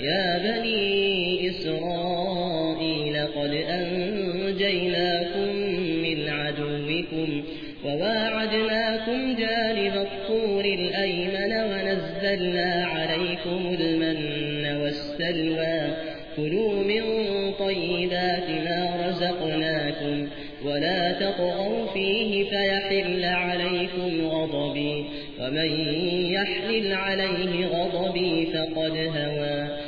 يا بني إسرائيل قد أنجيناكم من عدوكم وواعدناكم جانب الطور الأيمن ونزلنا عليكم المن والسلوى. كلوا من طيبات ما رزقناكم ولا تطغوا فيه فيحل عليكم غضبي. ومن يحلل عليه غضبي فقد هوى.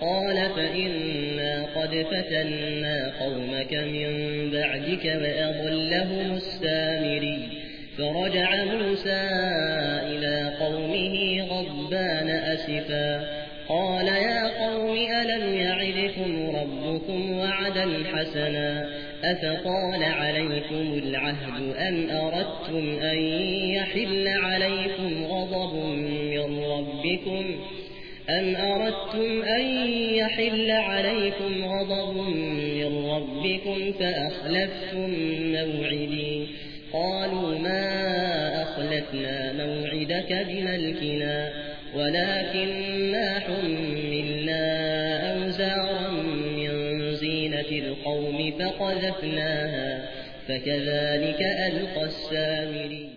قال فإنا قد فتنا قومك من بعدك وأضلهم السامري فرجع موسى إلى قومه غضبان أسفا قال يا قوم ألم يعدكم ربكم وعدا حسنا أفقال عليكم العهد أم أردتم أن يحل عليكم غضب من ربكم أم أردتم أن يحل عليكم غضب من ربكم فأخلفتم موعدي قالوا ما أخلفنا موعدك بملكنا ولكننا حملنا أوزارا من زينة القوم فقذفناها فكذلك ألقى السامري